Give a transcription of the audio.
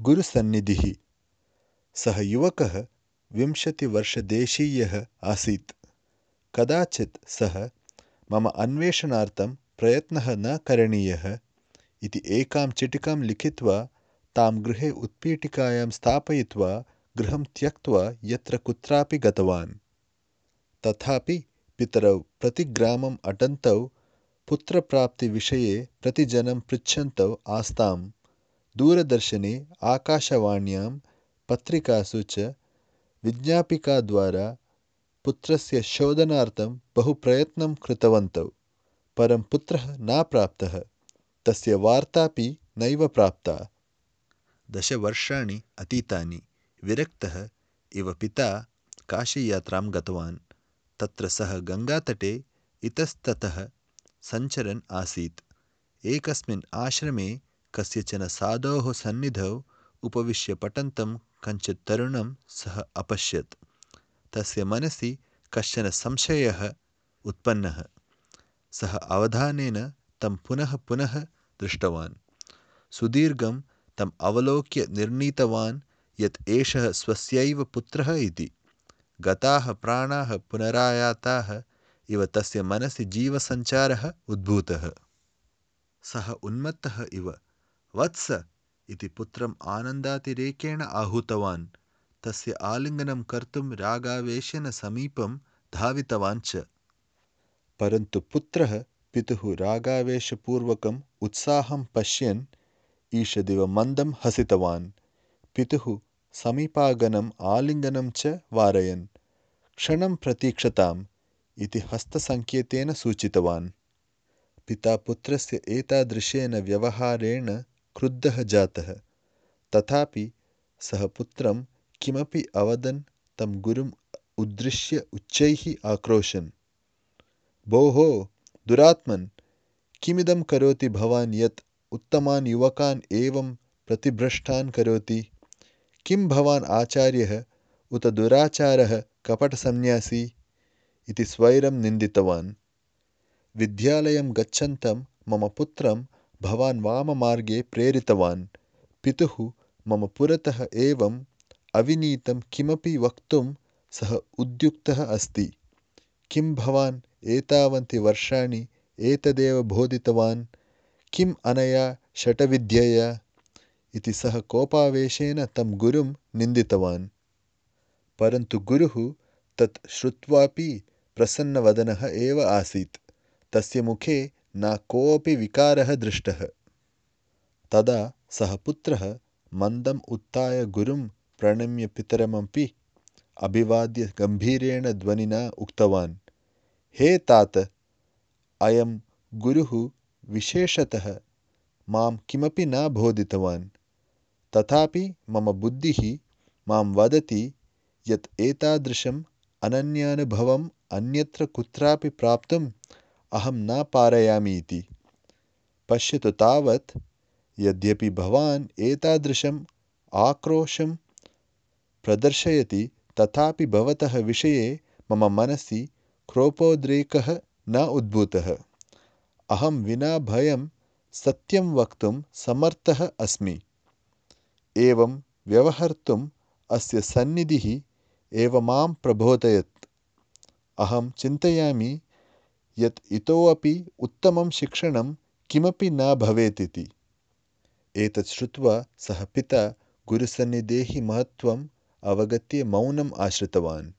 गुरुसन्निधिः सः युवकः विंशतिवर्षदेशीयः आसीत्। कदाचित् सः मम अन्वेषणार्थं प्रयत्नः न करणीयः इति एकां चिटिकां लिखित्वा तां गृहे उत्पीठिकायां स्थापयित्वा गृहं त्यक्त्वा यत्र कुत्रापि गतवान्। तथापि पितरौ प्रतिग्रामम् अटन्तौ पुत्रप्राप्तिविषये प्रतिजनं पृच्छन्तौ आस्ताम्। दूरदर्शने आकाशवाण्यां पत्रिकासु च विज्ञापिकाद्वारा पुत्रस्य शोधनार्थं बहु प्रयत्नं कृतवन्तौ परं पुत्रः न प्राप्तः तस्य वार्तापि नैव प्राप्ता दशवर्षाणि अतीतानि विरक्तः इव पिता काशीयात्रां गतवान् तत्र सः गङ्गातटे इतस्ततः सञ्चरन् आसीत् एकस्मिन् आश्रमे कस्यचन साधोः सन्निधौ उपविश्य पठन्तं कञ्चित् तरुणं सः अपश्यत्। तस्य मनसि कश्चन संशयः उत्पन्नः। सः अवधानेन तं पुनः पुनः दृष्टवान्। सुदीर्घं तम् अवलोक्य निर्णीतवान् यत् एषः स्वस्यैव पुत्रः इति। गताः प्राणाः पुनरायाताः इव तस्य मनसि जीवसञ्चारः उद्भूतः। सः उन्मत्तः इव वत्स। इति पुत्रम् आनन्दातिरेकेण आहूतवान्। तस्य आलिङ्गनं कर्तुं रागावेशेन समीपं धावितवान् च। परन्तु पुत्रः पितुः रागावेशपूर्वकम् उत्साहं पश्यन् ईषदिव मन्दं हसितवान्। पितुः समीपागनम् आलिङ्गनं च वारयन्। क्षणं प्रतीक्षताम् इति हस्तसङ्केतेन सूचितवान्। पिता पुत्रस्य एतादृशेन व्यवहारेण क्रुद्धः जातः। तथापि सः पुत्रं किमपि अवदन् तं गुरुम् उद्दृश्य उच्चैः आक्रोशन्। भोः, दुरात्मन्, किमिदं करोति भवान् यत् उत्तमान् युवकान् एवं प्रतिभ्रष्टान् करोति? किं भवान् आचार्यः उत दुराचारः कपटसन्न्यासी? इति स्वैरं निन्दितवान्। विद्यालयं गच्छन्तं मम पुत्रं भवान् वाममार्गे प्रेरितवान् पितुः मम पुरतः एवम् अविनीतं किमपि वक्तुं सः उद्युक्तः अस्ति किं भवान् एतावन्ति वर्षाणि एतदेव बोधितवान् किम् अनया शटविद्यया इति सः कोपावेशेन तं गुरुं निन्दितवान् परन्तु गुरुः तत् श्रुत्वापि प्रसन्नवदनः एव आसीत् तस्य मुखे न कोऽपि विकारः दृष्टः। तदा सः पुत्रः मन्दम् उत्थाय गुरुं प्रणम्य पितरमपि अभिवाद्य गम्भीरेण ध्वनिना उक्तवान् हे तात अयं गुरुः विशेषतः मां किमपि न बोधितवान्। तथापि मम बुद्धिः मां वदति यत् एतादृशम् अनन्यानुभवम् अन्यत्र कुत्रापि प्राप्तुम् अहं न पारयामि इति। पश्यतु तावत् यद्यपि भवान् एतादृशम् आक्रोशं प्रदर्शयति, तथापि भवतः विषये मम मनसि क्रोपोद्रेकः न उद्भूतः। अहं विना भयं सत्यं वक्तुं समर्थः अस्मि। एवं व्यवहर्तुम् अस्य सन्निधिः एव माँ प्रबोधयत्। अहं चिन्तयामि यत् इतोपि उत्तमं शिक्षणं किमपि न भवेत् इति एतत् श्रुत्वा सः पिता गुरुसन्निधेः महत्त्वम् अवगत्य मौनम् आश्रितवान्